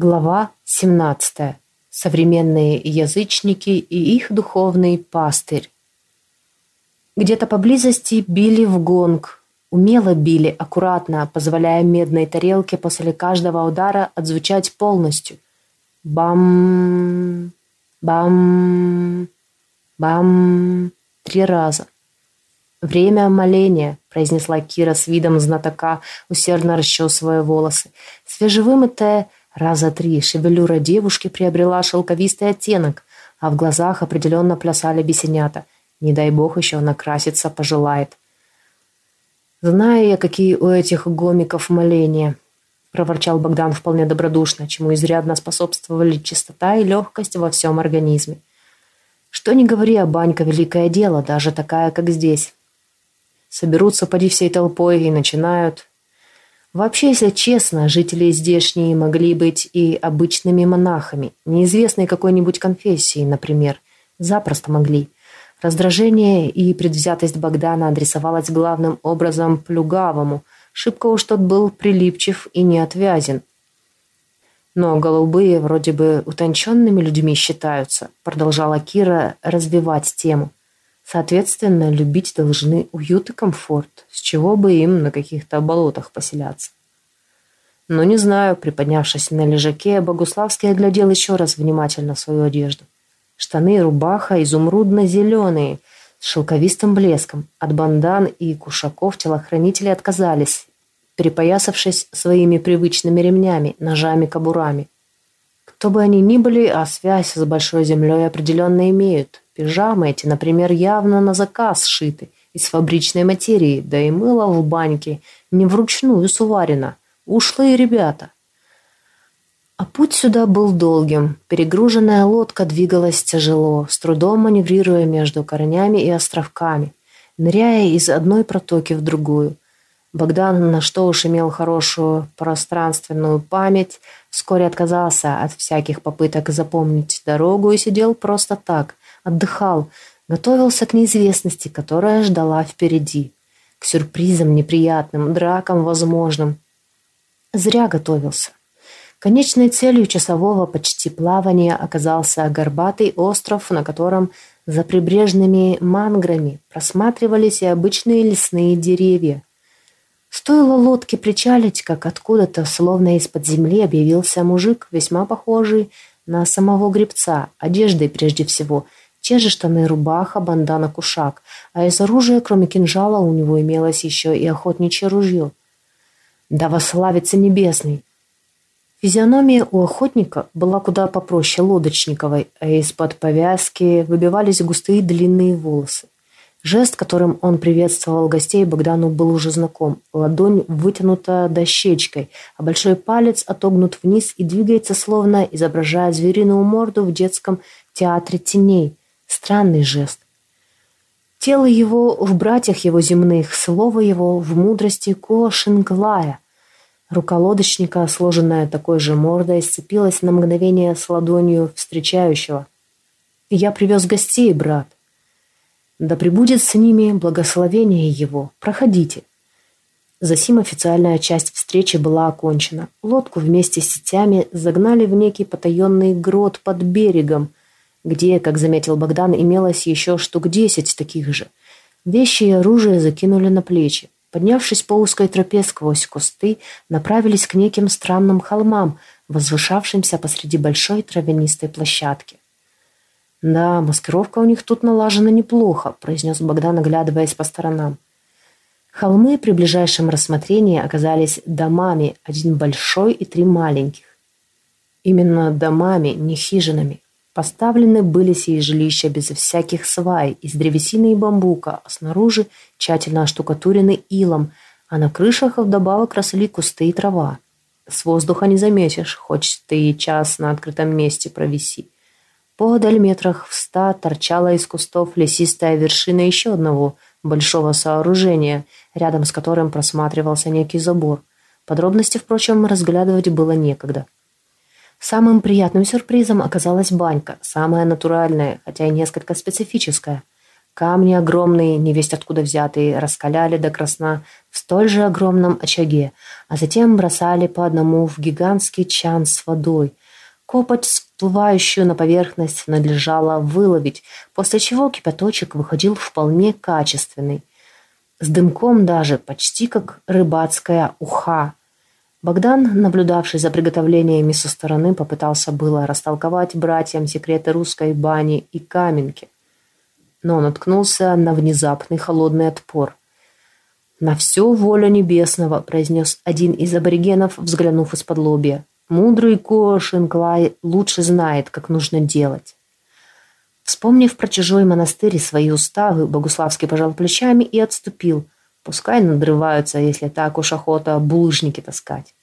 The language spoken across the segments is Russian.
Глава 17. Современные язычники и их духовный пастырь. Где-то поблизости били в гонг. Умело били, аккуратно, позволяя медной тарелке после каждого удара отзвучать полностью. Бам, бам, бам. Три раза. «Время моления», – произнесла Кира с видом знатока, усердно расчесывая волосы. Свежевымытая Раза три шевелюра девушки приобрела шелковистый оттенок, а в глазах определенно плясали бесенята. Не дай бог еще накраситься пожелает. «Знаю я, какие у этих гомиков моления», – проворчал Богдан вполне добродушно, чему изрядно способствовали чистота и легкость во всем организме. «Что не говори, а банька – великое дело, даже такая, как здесь. Соберутся поди всей толпой и начинают Вообще, если честно, жители здешние могли быть и обычными монахами, неизвестной какой-нибудь конфессии, например. Запросто могли. Раздражение и предвзятость Богдана адресовалась главным образом Плюгавому. Шибко уж тот был прилипчив и неотвязен. Но голубые вроде бы утонченными людьми считаются, продолжала Кира развивать тему. Соответственно, любить должны уют и комфорт, с чего бы им на каких-то болотах поселяться. Но не знаю, приподнявшись на лежаке, Богуславский оглядел еще раз внимательно свою одежду. Штаны и рубаха изумрудно-зеленые, с шелковистым блеском. От бандан и кушаков телохранители отказались, перепоясавшись своими привычными ремнями, ножами-кобурами. Кто бы они ни были, а связь с Большой Землей определенно имеют. Пижамы эти, например, явно на заказ сшиты, из фабричной материи, да и мыло в баньке не вручную суварено. Ушлые ребята. А путь сюда был долгим. Перегруженная лодка двигалась тяжело, с трудом маневрируя между корнями и островками, ныряя из одной протоки в другую. Богдан, на что уж имел хорошую пространственную память, вскоре отказался от всяких попыток запомнить дорогу и сидел просто так, отдыхал, готовился к неизвестности, которая ждала впереди, к сюрпризам неприятным, дракам возможным. Зря готовился. Конечной целью часового почти плавания оказался горбатый остров, на котором за прибрежными манграми просматривались и обычные лесные деревья. Стоило лодке причалить, как откуда-то, словно из-под земли, объявился мужик, весьма похожий на самого гребца, одеждой прежде всего – те же штаны, рубаха, бандана, кушак. А из оружия, кроме кинжала, у него имелось еще и охотничье ружье. Да вославится небесный! Физиономия у охотника была куда попроще лодочниковой, а из-под повязки выбивались густые длинные волосы. Жест, которым он приветствовал гостей, Богдану был уже знаком. Ладонь вытянута дощечкой, а большой палец отогнут вниз и двигается, словно изображая звериную морду в детском театре теней. Странный жест. Тело его в братьях его земных, слово его в мудрости Кошинглая. Рука лодочника, сложенная такой же мордой, сцепилась на мгновение с ладонью встречающего. «Я привез гостей, брат. Да пребудет с ними благословение его. Проходите». Засим официальная часть встречи была окончена. Лодку вместе с сетями загнали в некий потаенный грот под берегом, где, как заметил Богдан, имелось еще штук десять таких же. Вещи и оружие закинули на плечи. Поднявшись по узкой тропе сквозь кусты, направились к неким странным холмам, возвышавшимся посреди большой травянистой площадки. «Да, маскировка у них тут налажена неплохо», – произнес Богдан, оглядываясь по сторонам. Холмы при ближайшем рассмотрении оказались домами, один большой и три маленьких. Именно домами, не хижинами. Поставлены были сии жилища без всяких свай, из древесины и бамбука, а снаружи тщательно оштукатурены илом, а на крышах вдобавок росли кусты и трава. С воздуха не заметишь, хоть ты и час на открытом месте провиси. Подаль метрах в ста торчала из кустов лесистая вершина еще одного большого сооружения, рядом с которым просматривался некий забор. Подробности, впрочем, разглядывать было некогда. Самым приятным сюрпризом оказалась банька, самая натуральная, хотя и несколько специфическая. Камни огромные, невесть откуда взятые, раскаляли до красна в столь же огромном очаге, а затем бросали по одному в гигантский чан с водой. Копоть, всплывающую на поверхность, надлежало выловить, после чего кипяточек выходил вполне качественный. С дымком даже, почти как рыбацкая уха. Богдан, наблюдавший за приготовлениями со стороны, попытался было растолковать братьям секреты русской бани и каменки но наткнулся на внезапный холодный отпор. «На все воля небесного», — произнес один из аборигенов, взглянув из-под лобья. «Мудрый Ко Шинклай лучше знает, как нужно делать». Вспомнив про чужой монастырь и свои уставы, Богуславский пожал плечами и отступил. Пускай надрываются, если так уж охота булыжники таскать.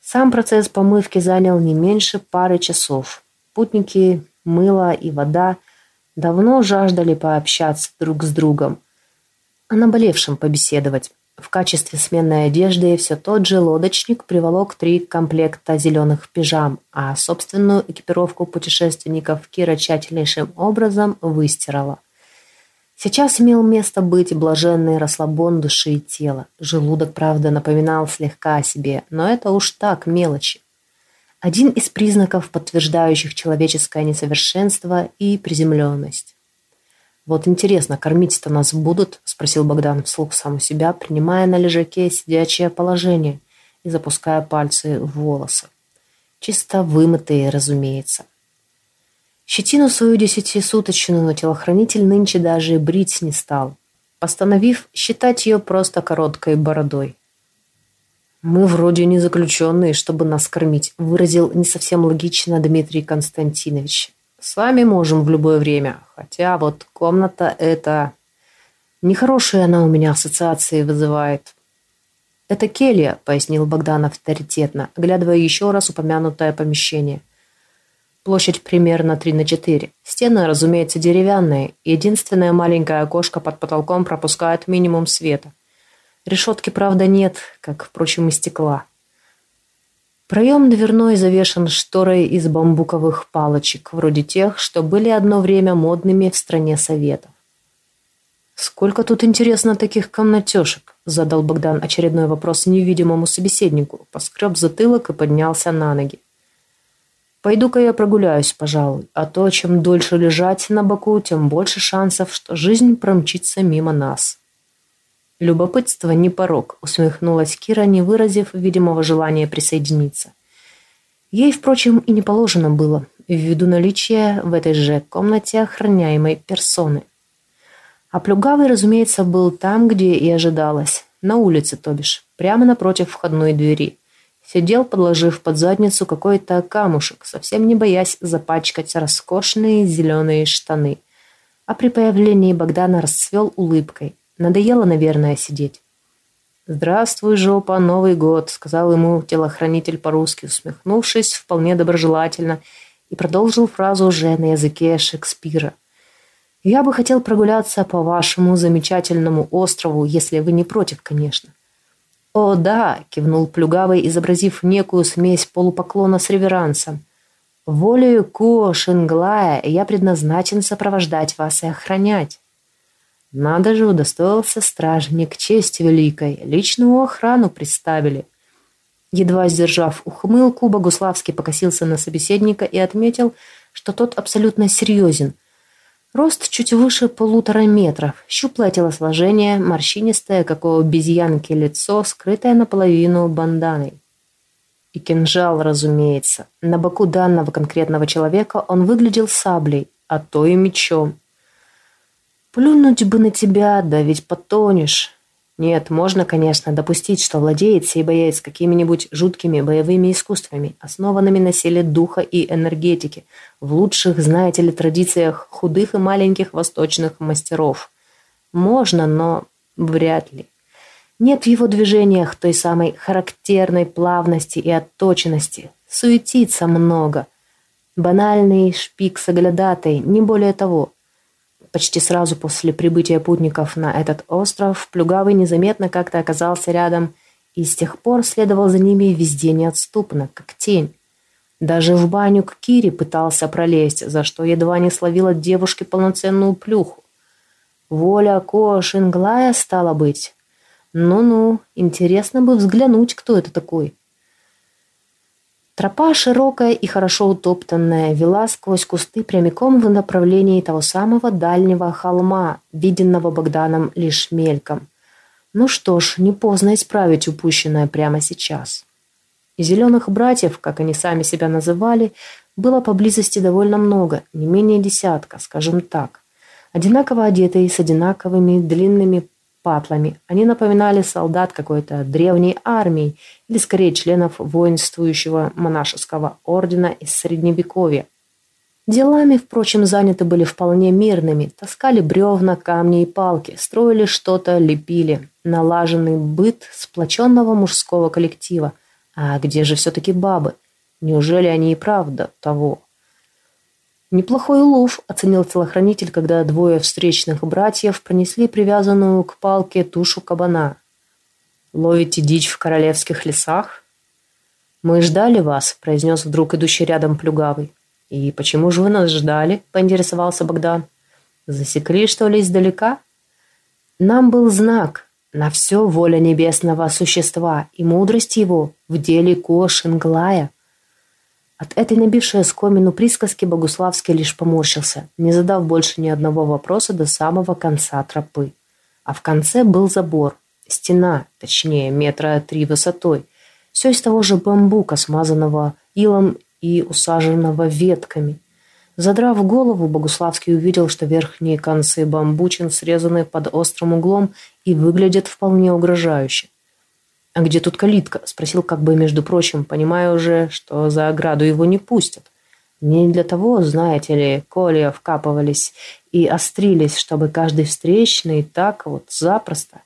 Сам процесс помывки занял не меньше пары часов. Путники, мыло и вода — Давно жаждали пообщаться друг с другом, о наболевшем побеседовать. В качестве сменной одежды все тот же лодочник приволок три комплекта зеленых пижам, а собственную экипировку путешественников Кира тщательнейшим образом выстирала. Сейчас имел место быть блаженный расслабон души и тела. Желудок, правда, напоминал слегка о себе, но это уж так, мелочи. Один из признаков, подтверждающих человеческое несовершенство и приземленность. «Вот интересно, кормить-то нас будут?» – спросил Богдан вслух сам у себя, принимая на лежаке сидячее положение и запуская пальцы в волосы. Чисто вымытые, разумеется. Щетину свою десятисуточную телохранитель нынче даже брить не стал, постановив считать ее просто короткой бородой. «Мы вроде не заключенные, чтобы нас кормить», выразил не совсем логично Дмитрий Константинович. «Сами можем в любое время. Хотя вот комната эта... Нехорошие она у меня ассоциации вызывает». «Это келья», — пояснил Богдан авторитетно, оглядывая еще раз упомянутое помещение. Площадь примерно 3 на 4. Стены, разумеется, деревянные. Единственное маленькое окошко под потолком пропускает минимум света. Решетки, правда, нет, как, впрочем, и стекла. Проем дверной завешен шторой из бамбуковых палочек, вроде тех, что были одно время модными в стране Советов. «Сколько тут, интересно, таких комнатешек?» – задал Богдан очередной вопрос невидимому собеседнику, поскреб затылок и поднялся на ноги. «Пойду-ка я прогуляюсь, пожалуй, а то, чем дольше лежать на боку, тем больше шансов, что жизнь промчится мимо нас». «Любопытство не порог», — усмехнулась Кира, не выразив видимого желания присоединиться. Ей, впрочем, и не положено было, ввиду наличия в этой же комнате охраняемой персоны. А Плюгавый, разумеется, был там, где и ожидалось, на улице, то бишь, прямо напротив входной двери. Сидел, подложив под задницу какой-то камушек, совсем не боясь запачкать роскошные зеленые штаны. А при появлении Богдана расцвел улыбкой, Надоело, наверное, сидеть. «Здравствуй, жопа, Новый год», — сказал ему телохранитель по-русски, усмехнувшись вполне доброжелательно, и продолжил фразу уже на языке Шекспира. «Я бы хотел прогуляться по вашему замечательному острову, если вы не против, конечно». «О, да!» — кивнул Плюгавый, изобразив некую смесь полупоклона с реверансом. «Волею Ко Шинглая я предназначен сопровождать вас и охранять». Надо же, удостоился стражник, честь великой, личную охрану представили. Едва сдержав ухмылку, Богуславский покосился на собеседника и отметил, что тот абсолютно серьезен. Рост чуть выше полутора метров, щуплое телосложение, морщинистое, как у обезьянки, лицо, скрытое наполовину банданой. И кинжал, разумеется. На боку данного конкретного человека он выглядел саблей, а то и мечом. Плюнуть бы на тебя, да ведь потонешь. Нет, можно, конечно, допустить, что владеет сей боец какими-нибудь жуткими боевыми искусствами, основанными на силе духа и энергетики, в лучших, знаете ли, традициях худых и маленьких восточных мастеров. Можно, но вряд ли. Нет в его движениях той самой характерной плавности и отточенности. Суетится много. Банальный шпик соглядатой, не более того – Почти сразу после прибытия путников на этот остров Плюгавый незаметно как-то оказался рядом и с тех пор следовал за ними везде неотступно, как тень. Даже в баню к Кире пытался пролезть, за что едва не словил от девушки полноценную плюху. Воля Ко Шинглая стала быть. Ну-ну, интересно бы взглянуть, кто это такой. Тропа, широкая и хорошо утоптанная, вела сквозь кусты прямиком в направлении того самого дальнего холма, виденного Богданом лишь мельком. Ну что ж, не поздно исправить упущенное прямо сейчас. Зеленых братьев, как они сами себя называли, было поблизости довольно много, не менее десятка, скажем так. Одинаково одетые, с одинаковыми длинными патлами. Они напоминали солдат какой-то древней армии или скорее членов воинствующего монашеского ордена из Средневековья. Делами, впрочем, заняты были вполне мирными. Таскали бревна, камни и палки, строили что-то, лепили. Налаженный быт сплоченного мужского коллектива. А где же все-таки бабы? Неужели они и правда того? «Неплохой улов», – оценил телохранитель, когда двое встречных братьев принесли привязанную к палке тушу кабана. «Ловите дичь в королевских лесах?» «Мы ждали вас», – произнес вдруг идущий рядом плюгавый. «И почему же вы нас ждали?» – поинтересовался Богдан. «Засекли, что ли, издалека?» «Нам был знак. На все воля небесного существа и мудрость его в деле Кошинглая». От этой набившей оскомину присказки Богуславский лишь поморщился, не задав больше ни одного вопроса до самого конца тропы. А в конце был забор, стена, точнее, метра три высотой, все из того же бамбука, смазанного илом и усаженного ветками. Задрав голову, Богуславский увидел, что верхние концы бамбучин срезаны под острым углом и выглядят вполне угрожающе. «А где тут калитка?» – спросил как бы между прочим, понимая уже, что за ограду его не пустят. Не для того, знаете ли, колья вкапывались и острились, чтобы каждый встречный так вот запросто.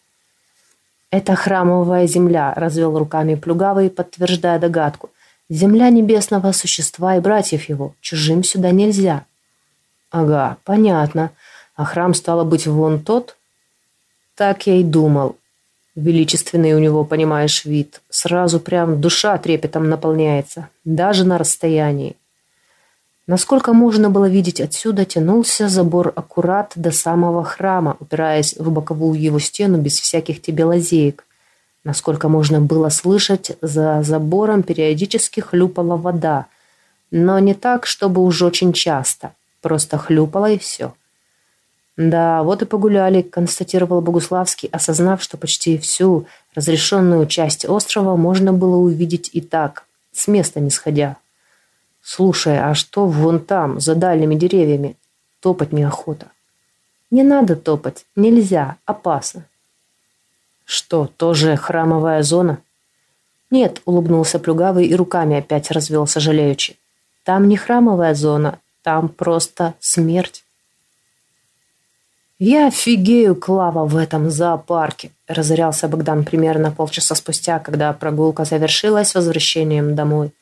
«Это храмовая земля», – развел руками плюгавый, подтверждая догадку. «Земля небесного существа и братьев его. Чужим сюда нельзя». «Ага, понятно. А храм стало быть вон тот?» «Так я и думал. Величественный у него, понимаешь, вид. Сразу прям душа трепетом наполняется, даже на расстоянии. Насколько можно было видеть отсюда, тянулся забор аккурат до самого храма, упираясь в боковую его стену без всяких тебе лазеек. Насколько можно было слышать, за забором периодически хлюпала вода, но не так, чтобы уж очень часто. Просто хлюпала и все. — «Да, вот и погуляли», – констатировал Богуславский, осознав, что почти всю разрешенную часть острова можно было увидеть и так, с места не сходя. «Слушай, а что вон там, за дальними деревьями? Топать неохота». «Не надо топать, нельзя, опасно». «Что, тоже храмовая зона?» «Нет», – улыбнулся Плюгавый и руками опять развел сожалеючи. «Там не храмовая зона, там просто смерть». «Я офигею, Клава, в этом зоопарке!» – разорялся Богдан примерно полчаса спустя, когда прогулка завершилась возвращением домой.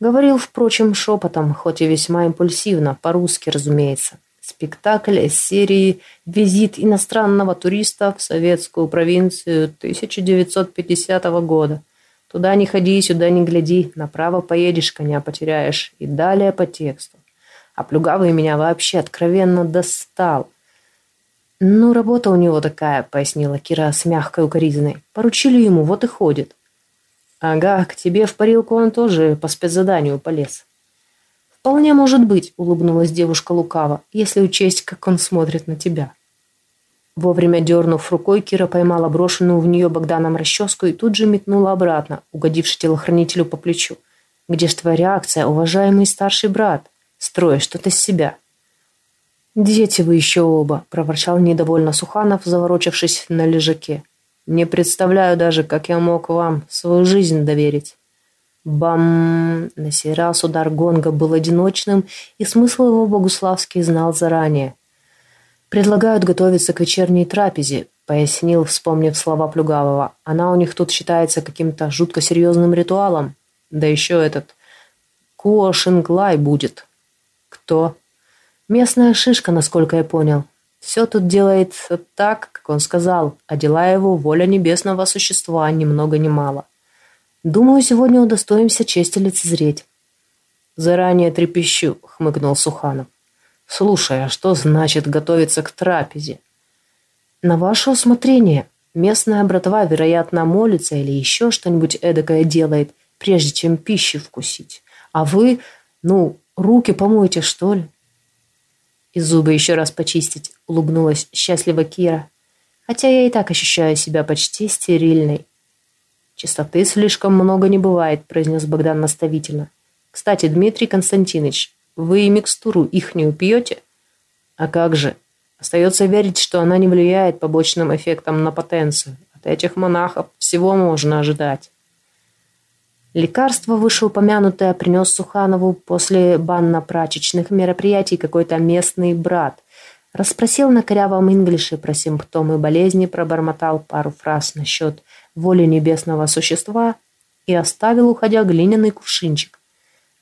Говорил, впрочем, шепотом, хоть и весьма импульсивно, по-русски, разумеется. Спектакль из серии «Визит иностранного туриста в советскую провинцию 1950 года». Туда не ходи, сюда не гляди, направо поедешь, коня потеряешь. И далее по тексту. А Плюгавый меня вообще откровенно достал – «Ну, работа у него такая», — пояснила Кира с мягкой укоризной. «Поручили ему, вот и ходит». «Ага, к тебе в парилку он тоже по спецзаданию полез». «Вполне может быть», — улыбнулась девушка лукаво, «если учесть, как он смотрит на тебя». Вовремя дернув рукой, Кира поймала брошенную в нее Богданом расческу и тут же метнула обратно, угодивши телохранителю по плечу. «Где ж твоя реакция, уважаемый старший брат? Строишь что-то с себя». «Дети вы еще оба», – проворчал недовольно Суханов, заворочившись на лежаке. «Не представляю даже, как я мог вам свою жизнь доверить». Бам! На сей раз удар гонга был одиночным, и смысл его Богуславский знал заранее. «Предлагают готовиться к вечерней трапезе», — пояснил, вспомнив слова Плюгавого. «Она у них тут считается каким-то жутко серьезным ритуалом. Да еще этот Куошинглай будет». «Кто?» Местная шишка, насколько я понял. Все тут делается так, как он сказал, а дела его воля небесного существа ни много ни мало. Думаю, сегодня удостоимся чести лицезреть. Заранее трепещу, хмыкнул Суханов. Слушай, а что значит готовиться к трапезе? На ваше усмотрение. Местная братва, вероятно, молится или еще что-нибудь эдакое делает, прежде чем пищи вкусить. А вы, ну, руки помойте, что ли? И зубы еще раз почистить, улыбнулась счастливо Кира. Хотя я и так ощущаю себя почти стерильной. Чистоты слишком много не бывает, произнес Богдан наставительно. Кстати, Дмитрий Константинович, вы микстуру ихнюю пьете? А как же? Остается верить, что она не влияет побочным эффектом на потенцию. От этих монахов всего можно ожидать. Лекарство, вышеупомянутое, принес Суханову после банно-прачечных мероприятий какой-то местный брат. Расспросил на корявом инглише про симптомы болезни, пробормотал пару фраз насчет воли небесного существа и оставил, уходя, глиняный кувшинчик.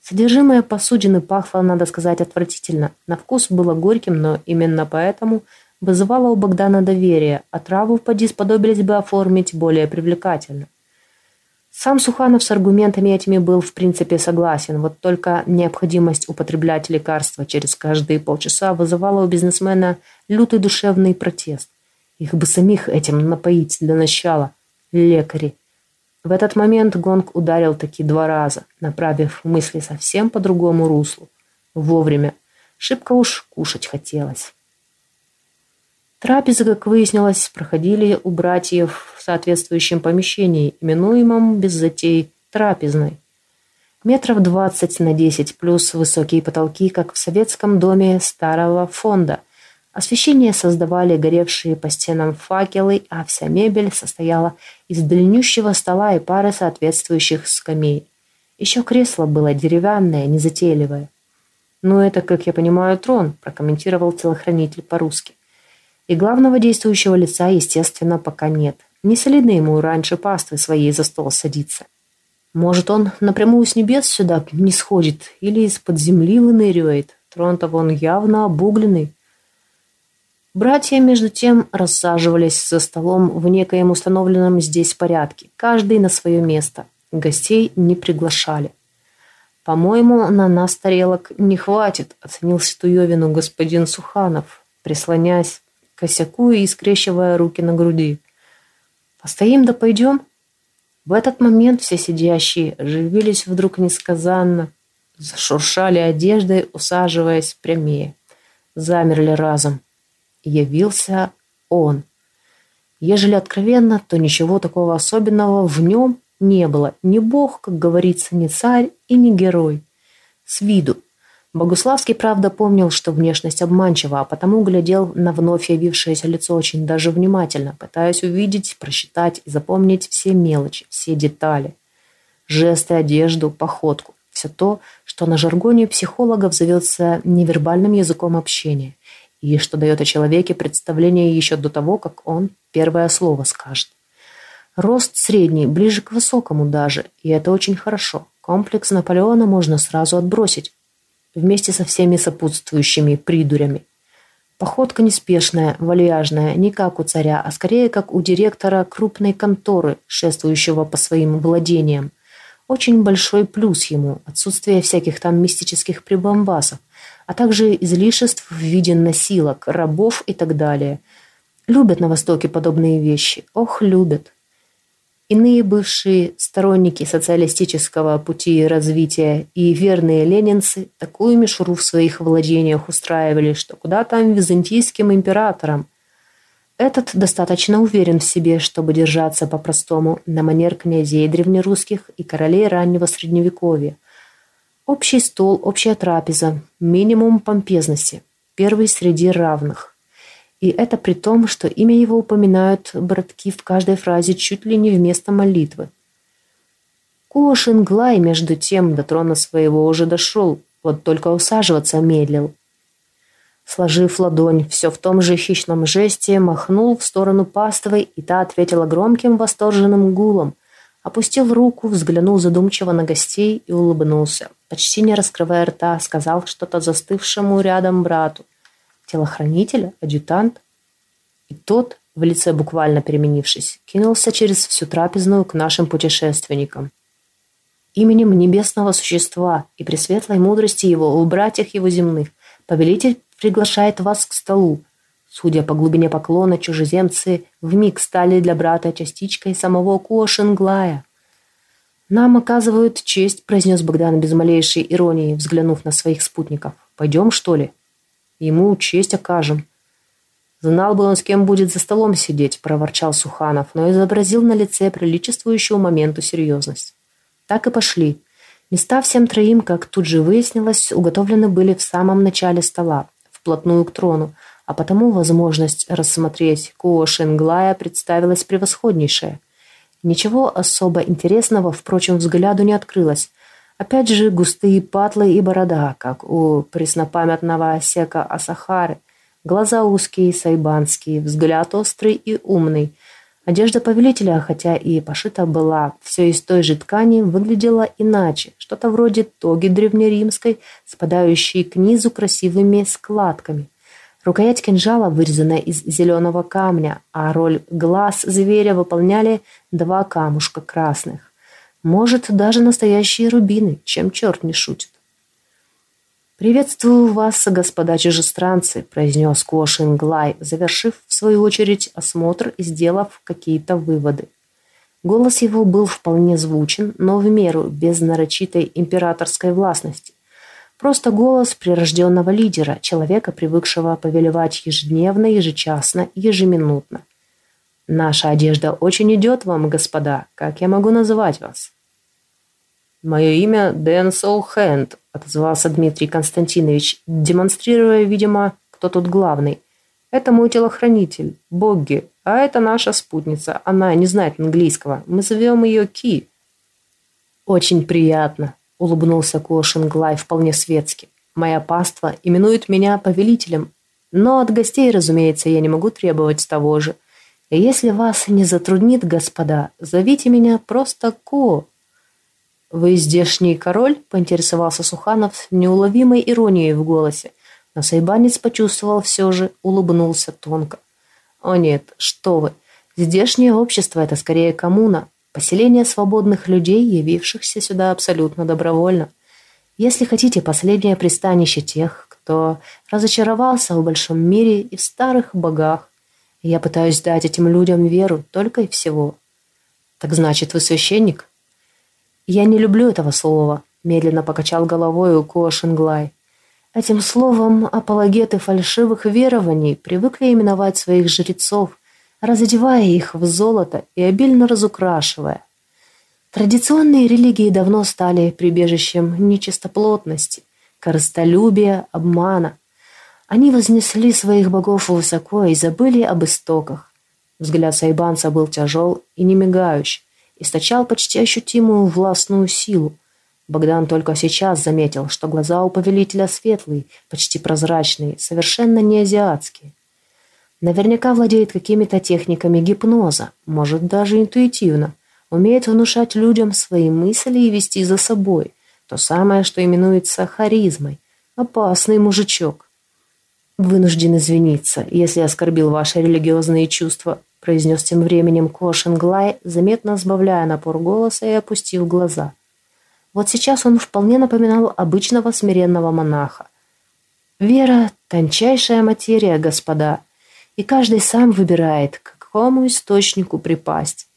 Содержимое посудины пахло, надо сказать, отвратительно. На вкус было горьким, но именно поэтому вызывало у Богдана доверие, а траву поди сподобились бы оформить более привлекательно. Сам Суханов с аргументами этими был в принципе согласен, вот только необходимость употреблять лекарства через каждые полчаса вызывала у бизнесмена лютый душевный протест. Их бы самих этим напоить для начала, лекари. В этот момент гонг ударил таки два раза, направив мысли совсем по другому руслу. Вовремя. Шибко уж кушать хотелось. Трапезы, как выяснилось, проходили у братьев в соответствующем помещении, именуемом без затей трапезной. Метров двадцать на десять плюс высокие потолки, как в советском доме старого фонда, Освещение создавали горевшие по стенам факелы, а вся мебель состояла из длиннющего стола и пары соответствующих скамей. Еще кресло было деревянное, незатейливое. «Ну, это, как я понимаю, трон», – прокомментировал телохранитель по-русски. «И главного действующего лица, естественно, пока нет. Не солидно ему раньше паствы своей за стол садиться. Может, он напрямую с небес сюда не сходит или из-под земли выныривает. Трон-то вон явно обугленный». Братья, между тем, рассаживались за столом в некоем установленном здесь порядке, каждый на свое место. Гостей не приглашали. «По-моему, на нас тарелок не хватит», — оценил Ситуевину господин Суханов, прислонясь косяку и скрещивая руки на груди. «Постоим да пойдем?» В этот момент все сидящие оживились вдруг несказанно, зашуршали одеждой, усаживаясь прямее. Замерли разом явился он. Ежели откровенно, то ничего такого особенного в нем не было. Ни бог, как говорится, ни царь и ни герой. С виду. Богуславский, правда, помнил, что внешность обманчива, а потому глядел на вновь явившееся лицо очень даже внимательно, пытаясь увидеть, просчитать и запомнить все мелочи, все детали. Жесты, одежду, походку. Все то, что на жаргоне психологов зовется невербальным языком общения и что дает о человеке представление еще до того, как он первое слово скажет. Рост средний, ближе к высокому даже, и это очень хорошо. Комплекс Наполеона можно сразу отбросить, вместе со всеми сопутствующими придурями. Походка неспешная, вальяжная, не как у царя, а скорее как у директора крупной конторы, шествующего по своим владениям. Очень большой плюс ему – отсутствие всяких там мистических прибамбасов а также излишеств в виде носилок, рабов и так далее. Любят на Востоке подобные вещи. Ох, любят. Иные бывшие сторонники социалистического пути развития и верные ленинцы такую мишуру в своих владениях устраивали, что куда там византийским императорам. Этот достаточно уверен в себе, чтобы держаться по-простому на манер князей древнерусских и королей раннего средневековья – Общий стол, общая трапеза, минимум помпезности, первый среди равных. И это при том, что имя его упоминают братки в каждой фразе чуть ли не вместо молитвы. Кошин Глай, между тем, до трона своего уже дошел, вот только усаживаться медлил. Сложив ладонь, все в том же хищном жесте, махнул в сторону пастовой, и та ответила громким восторженным гулом – Опустил руку, взглянул задумчиво на гостей и улыбнулся. Почти не раскрывая рта, сказал что-то застывшему рядом брату. Телохранитель, адъютант. И тот, в лице буквально переменившись, кинулся через всю трапезную к нашим путешественникам. Именем небесного существа и пресветлой мудрости его у братьях его земных повелитель приглашает вас к столу. Судя по глубине поклона, чужеземцы вмиг стали для брата частичкой самого Куошинглая. «Нам оказывают честь», — произнес Богдан без малейшей иронии, взглянув на своих спутников. «Пойдем, что ли?» «Ему честь окажем». «Знал бы он, с кем будет за столом сидеть», — проворчал Суханов, но изобразил на лице приличествующую моменту серьезность. Так и пошли. Места всем троим, как тут же выяснилось, уготовлены были в самом начале стола, вплотную к трону, а потому возможность рассмотреть Куо Шенглая представилась превосходнейшая. Ничего особо интересного, впрочем, взгляду не открылось. Опять же, густые патлы и борода, как у преснопамятного Сека Асахары, глаза узкие, сайбанские, взгляд острый и умный. Одежда повелителя, хотя и пошита была все из той же ткани, выглядела иначе, что-то вроде тоги древнеримской, спадающей к низу красивыми складками – Рукоять кинжала вырезана из зеленого камня, а роль глаз зверя выполняли два камушка красных. Может, даже настоящие рубины, чем черт не шутит. «Приветствую вас, господа чужестранцы», – произнес Кошин Глай, завершив, в свою очередь, осмотр и сделав какие-то выводы. Голос его был вполне звучен, но в меру, без нарочитой императорской властности. Просто голос прирожденного лидера, человека, привыкшего повелевать ежедневно, ежечасно, ежеминутно. «Наша одежда очень идет вам, господа. Как я могу называть вас?» «Мое имя Дэн Соухенд», — отозвался Дмитрий Константинович, демонстрируя, видимо, кто тут главный. «Это мой телохранитель, Богги, а это наша спутница. Она не знает английского. Мы зовем ее Ки». «Очень приятно», — улыбнулся Кошинглай вполне светски. «Моя паства именует меня повелителем, но от гостей, разумеется, я не могу требовать того же. Если вас не затруднит, господа, зовите меня просто Ко». «Вы здешний король?» — поинтересовался Суханов с неуловимой иронией в голосе. Но Сайбанец почувствовал все же, улыбнулся тонко. «О нет, что вы! Здешнее общество — это скорее коммуна, Поселение свободных людей, явившихся сюда абсолютно добровольно. Если хотите, последнее пристанище тех, кто разочаровался в большом мире и в старых богах. я пытаюсь дать этим людям веру только и всего. Так значит, вы священник? Я не люблю этого слова, медленно покачал головой у Кошинглай. Этим словом апологеты фальшивых верований привыкли именовать своих жрецов, разодевая их в золото и обильно разукрашивая. Традиционные религии давно стали прибежищем нечистоплотности, корыстолюбия, обмана. Они вознесли своих богов высоко и забыли об истоках. Взгляд Сайбанца был тяжел и не мигающий, источал почти ощутимую властную силу. Богдан только сейчас заметил, что глаза у повелителя светлые, почти прозрачные, совершенно не азиатские. Наверняка владеет какими-то техниками гипноза, может даже интуитивно. Умеет внушать людям свои мысли и вести за собой. То самое, что именуется харизмой. Опасный мужичок. «Вынужден извиниться, если оскорбил ваши религиозные чувства», произнес тем временем Кошенглай, заметно сбавляя напор голоса и опустив глаза. Вот сейчас он вполне напоминал обычного смиренного монаха. «Вера — тончайшая материя, господа», и каждый сам выбирает, к какому источнику припасть.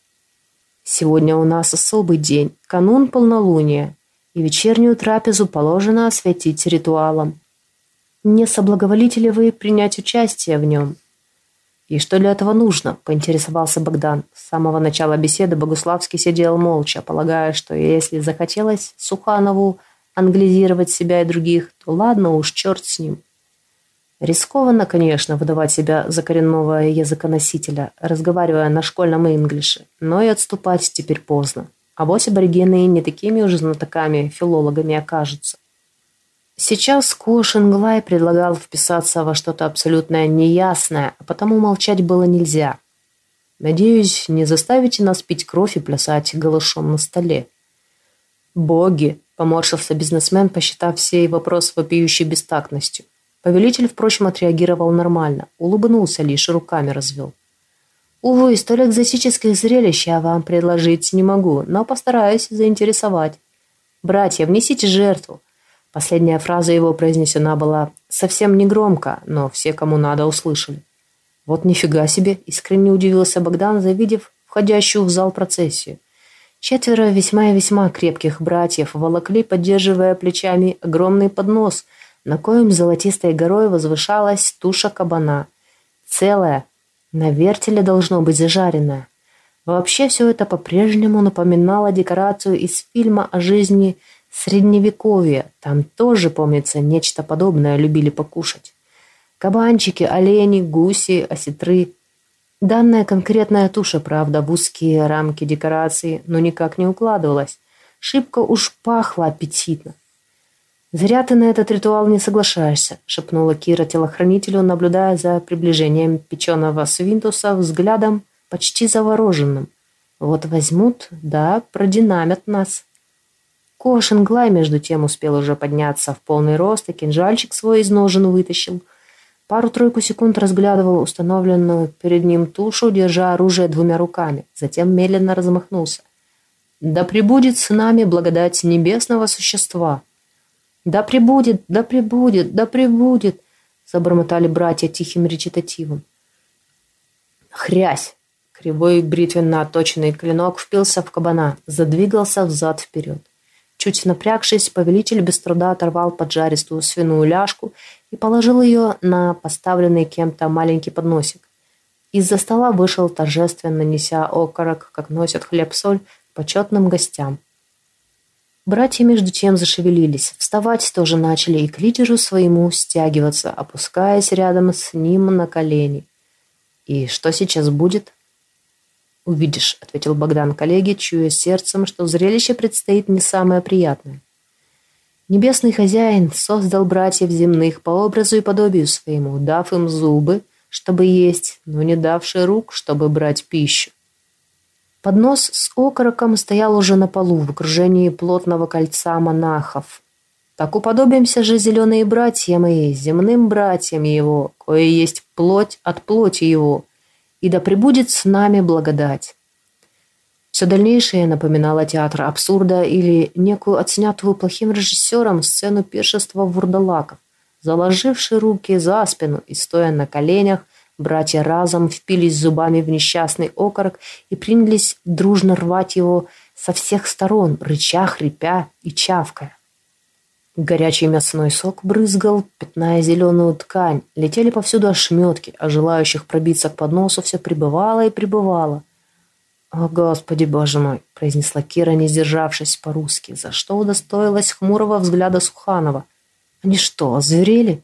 Сегодня у нас особый день, канун полнолуния, и вечернюю трапезу положено осветить ритуалом. Не соблаговолите ли вы принять участие в нем? И что для этого нужно, поинтересовался Богдан. С самого начала беседы Богуславский сидел молча, полагая, что если захотелось Суханову англизировать себя и других, то ладно уж, черт с ним. Рискованно, конечно, выдавать себя за коренного языконосителя, разговаривая на школьном инглише, но и отступать теперь поздно. А вось аборигены не такими уже знатоками, филологами окажутся. Сейчас Ко Шинглай предлагал вписаться во что-то абсолютно неясное, а потому молчать было нельзя. «Надеюсь, не заставите нас пить кровь и плясать голышом на столе». «Боги!» – поморщился бизнесмен, посчитав сей вопрос вопиющей бестактностью. Повелитель, впрочем, отреагировал нормально, улыбнулся лишь, руками развел. «Увы, столь экзотических зрелищ я вам предложить не могу, но постараюсь заинтересовать. Братья, внесите жертву». Последняя фраза его произнесена была совсем негромко, но все, кому надо, услышали. Вот нифига себе, искренне удивился Богдан, завидев входящую в зал процессию. Четверо весьма и весьма крепких братьев волокли, поддерживая плечами огромный поднос, на коем золотистой горой возвышалась туша кабана. Целая, на вертеле должно быть зажаренная. Вообще все это по-прежнему напоминало декорацию из фильма о жизни Средневековья. Там тоже, помнится, нечто подобное любили покушать. Кабанчики, олени, гуси, осетры. Данная конкретная туша, правда, в узкие рамки декорации, но никак не укладывалась. Шибко уж пахло аппетитно. «Зря ты на этот ритуал не соглашаешься», — шепнула Кира телохранителю, наблюдая за приближением печеного свинтуса взглядом почти завороженным. «Вот возьмут, да, продинамят нас». Кошин Глай, между тем, успел уже подняться в полный рост и кинжальчик свой из ножен вытащил. Пару-тройку секунд разглядывал установленную перед ним тушу, держа оружие двумя руками. Затем медленно размахнулся. «Да пребудет с нами благодать небесного существа!» «Да пребудет, да пребудет, да пребудет!» Забормотали братья тихим речитативом. «Хрясь!» Кривой бритвенно отточенный клинок впился в кабана, задвигался взад-вперед. Чуть напрягшись, повелитель без труда оторвал поджаристую свиную ляжку и положил ее на поставленный кем-то маленький подносик. Из-за стола вышел торжественно, неся окорок, как носят хлеб-соль, почетным гостям. Братья между тем зашевелились, вставать тоже начали и к лидеру своему стягиваться, опускаясь рядом с ним на колени. «И что сейчас будет?» «Увидишь», — ответил Богдан коллеге, чуя сердцем, что зрелище предстоит не самое приятное. Небесный хозяин создал братьев земных по образу и подобию своему, дав им зубы, чтобы есть, но не давши рук, чтобы брать пищу. Поднос с окороком стоял уже на полу в окружении плотного кольца монахов. Так уподобимся же зеленые братья мои, земным братьям его, кое есть плоть от плоти его, и да пребудет с нами благодать». Все дальнейшее напоминало театр абсурда или некую отснятую плохим режиссером сцену пиршества вурдалаков. Заложивши руки за спину и стоя на коленях, братья разом впились зубами в несчастный окорок и принялись дружно рвать его со всех сторон, рыча, хрипя и чавкая. Горячий мясной сок брызгал, пятная зеленую ткань. Летели повсюду ошметки, а желающих пробиться к подносу все прибывало и прибывало. «О, Господи, Боже мой!» – произнесла Кира, не сдержавшись по-русски, за что удостоилась хмурого взгляда Суханова. «Они что, озверели?»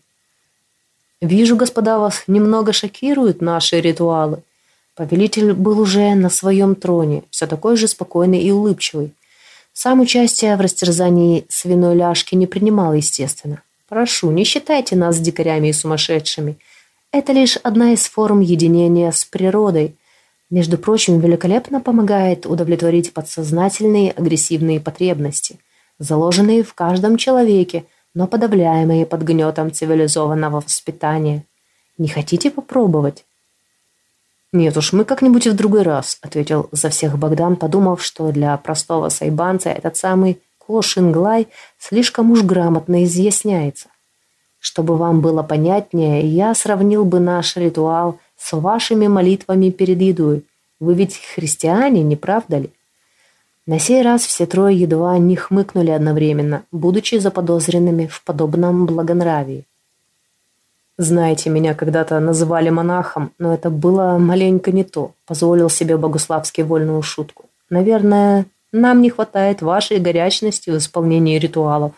«Вижу, господа, вас немного шокируют наши ритуалы». Повелитель был уже на своем троне, все такой же спокойный и улыбчивый. Сам участие в растерзании свиной ляжки не принимал, естественно. Прошу, не считайте нас дикарями и сумасшедшими. Это лишь одна из форм единения с природой. Между прочим, великолепно помогает удовлетворить подсознательные агрессивные потребности, заложенные в каждом человеке, но подавляемые под гнетом цивилизованного воспитания. Не хотите попробовать? «Нет уж, мы как-нибудь в другой раз», — ответил за всех Богдан, подумав, что для простого сайбанца этот самый Кошинглай слишком уж грамотно изъясняется. Чтобы вам было понятнее, я сравнил бы наш ритуал с вашими молитвами перед едой. Вы ведь христиане, не правда ли? На сей раз все трое едва не хмыкнули одновременно, будучи заподозренными в подобном благонравии. Знаете, меня когда-то называли монахом, но это было маленько не то. Позволил себе Богуславский вольную шутку. Наверное, нам не хватает вашей горячности в исполнении ритуалов.